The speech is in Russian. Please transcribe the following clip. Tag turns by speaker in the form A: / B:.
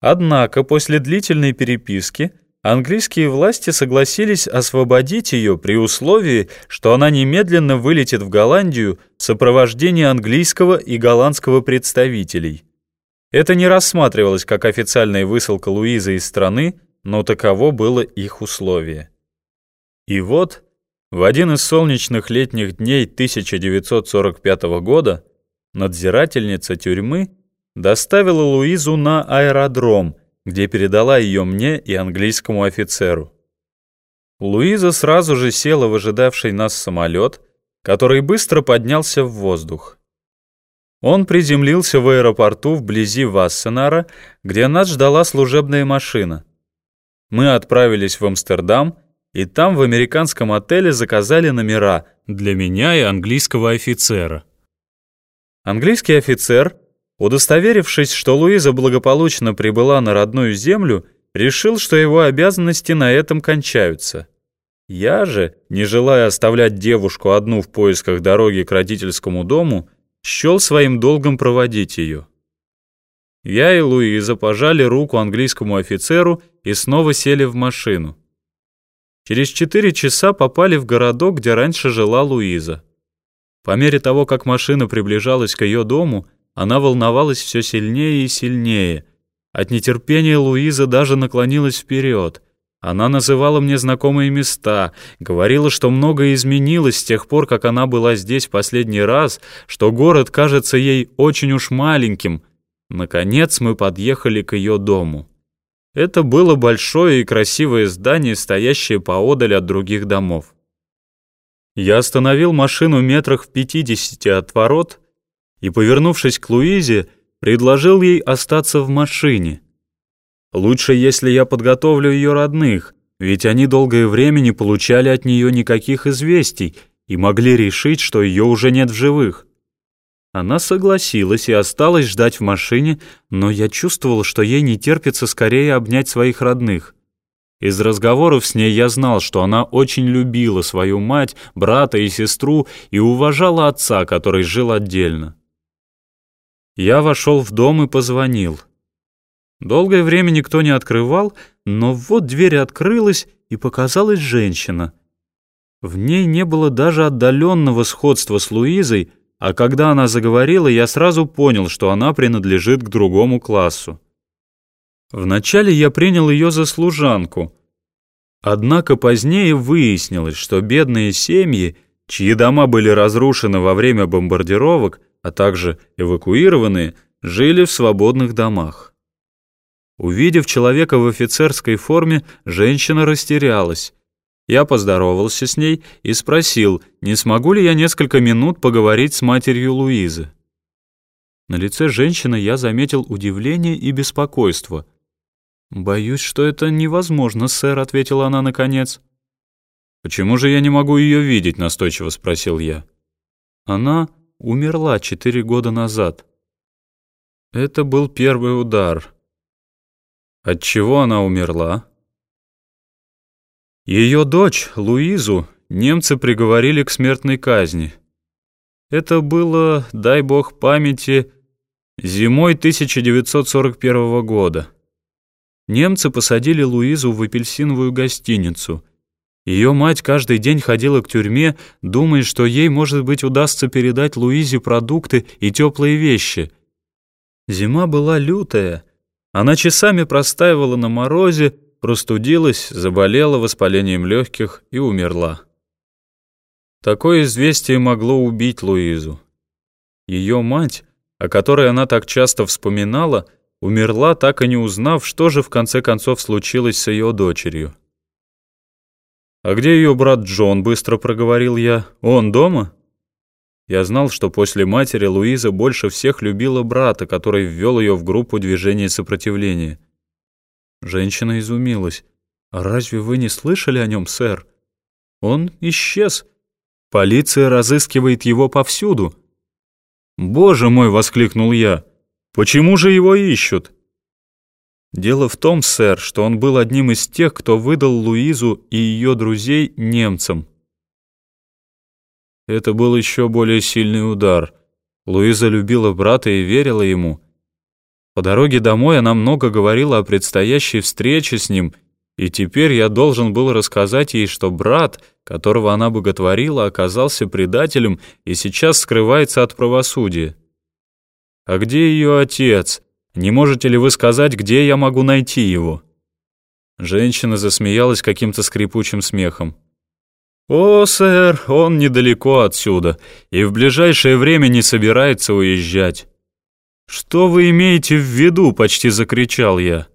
A: Однако после длительной переписки английские власти согласились освободить ее при условии, что она немедленно вылетит в Голландию в сопровождении английского и голландского представителей. Это не рассматривалось как официальная высылка Луизы из страны, но таково было их условие. И вот, в один из солнечных летних дней 1945 года надзирательница тюрьмы доставила Луизу на аэродром, где передала ее мне и английскому офицеру. Луиза сразу же села в ожидавший нас самолет, который быстро поднялся в воздух. Он приземлился в аэропорту вблизи Вассенара, где нас ждала служебная машина. Мы отправились в Амстердам, и там в американском отеле заказали номера для меня и английского офицера. Английский офицер, удостоверившись, что Луиза благополучно прибыла на родную землю, решил, что его обязанности на этом кончаются. Я же, не желая оставлять девушку одну в поисках дороги к родительскому дому, счел своим долгом проводить ее. Я и Луиза пожали руку английскому офицеру и снова сели в машину. Через четыре часа попали в городок, где раньше жила Луиза. По мере того, как машина приближалась к ее дому, она волновалась все сильнее и сильнее. От нетерпения Луиза даже наклонилась вперед. Она называла мне знакомые места, говорила, что многое изменилось с тех пор, как она была здесь в последний раз, что город кажется ей очень уж маленьким. Наконец мы подъехали к ее дому. Это было большое и красивое здание, стоящее поодаль от других домов. Я остановил машину метрах в пятидесяти от ворот и, повернувшись к Луизе, предложил ей остаться в машине — Лучше, если я подготовлю ее родных, ведь они долгое время не получали от нее никаких известий и могли решить, что ее уже нет в живых. Она согласилась и осталась ждать в машине, но я чувствовал, что ей не терпится скорее обнять своих родных. Из разговоров с ней я знал, что она очень любила свою мать, брата и сестру и уважала отца, который жил отдельно. Я вошел в дом и позвонил. Долгое время никто не открывал, но вот дверь открылась, и показалась женщина. В ней не было даже отдаленного сходства с Луизой, а когда она заговорила, я сразу понял, что она принадлежит к другому классу. Вначале я принял ее за служанку. Однако позднее выяснилось, что бедные семьи, чьи дома были разрушены во время бомбардировок, а также эвакуированные, жили в свободных домах. Увидев человека в офицерской форме, женщина растерялась. Я поздоровался с ней и спросил, не смогу ли я несколько минут поговорить с матерью Луизы. На лице женщины я заметил удивление и беспокойство. «Боюсь, что это невозможно, сэр», — ответила она наконец. «Почему же я не могу ее видеть?» — настойчиво спросил я. «Она умерла четыре года назад». Это был первый удар. От чего она умерла? Ее дочь, Луизу, немцы приговорили к смертной казни. Это было, дай бог памяти, зимой 1941 года. Немцы посадили Луизу в апельсиновую гостиницу. Ее мать каждый день ходила к тюрьме, думая, что ей, может быть, удастся передать Луизе продукты и теплые вещи. Зима была лютая — она часами простаивала на морозе, простудилась, заболела воспалением легких и умерла. Такое известие могло убить Луизу. Ее мать, о которой она так часто вспоминала, умерла, так и не узнав, что же в конце концов случилось с ее дочерью. «А где ее брат Джон?» — быстро проговорил я. «Он дома?» Я знал, что после матери Луиза больше всех любила брата, который ввел ее в группу движения сопротивления. Женщина изумилась. «А разве вы не слышали о нем, сэр? Он исчез. Полиция разыскивает его повсюду». «Боже мой!» — воскликнул я. «Почему же его ищут?» «Дело в том, сэр, что он был одним из тех, кто выдал Луизу и ее друзей немцам». Это был еще более сильный удар. Луиза любила брата и верила ему. По дороге домой она много говорила о предстоящей встрече с ним, и теперь я должен был рассказать ей, что брат, которого она боготворила, оказался предателем и сейчас скрывается от правосудия. А где ее отец? Не можете ли вы сказать, где я могу найти его?» Женщина засмеялась каким-то скрипучим смехом. «О, сэр, он недалеко отсюда и в ближайшее время не собирается уезжать». «Что вы имеете в виду?» — почти закричал я.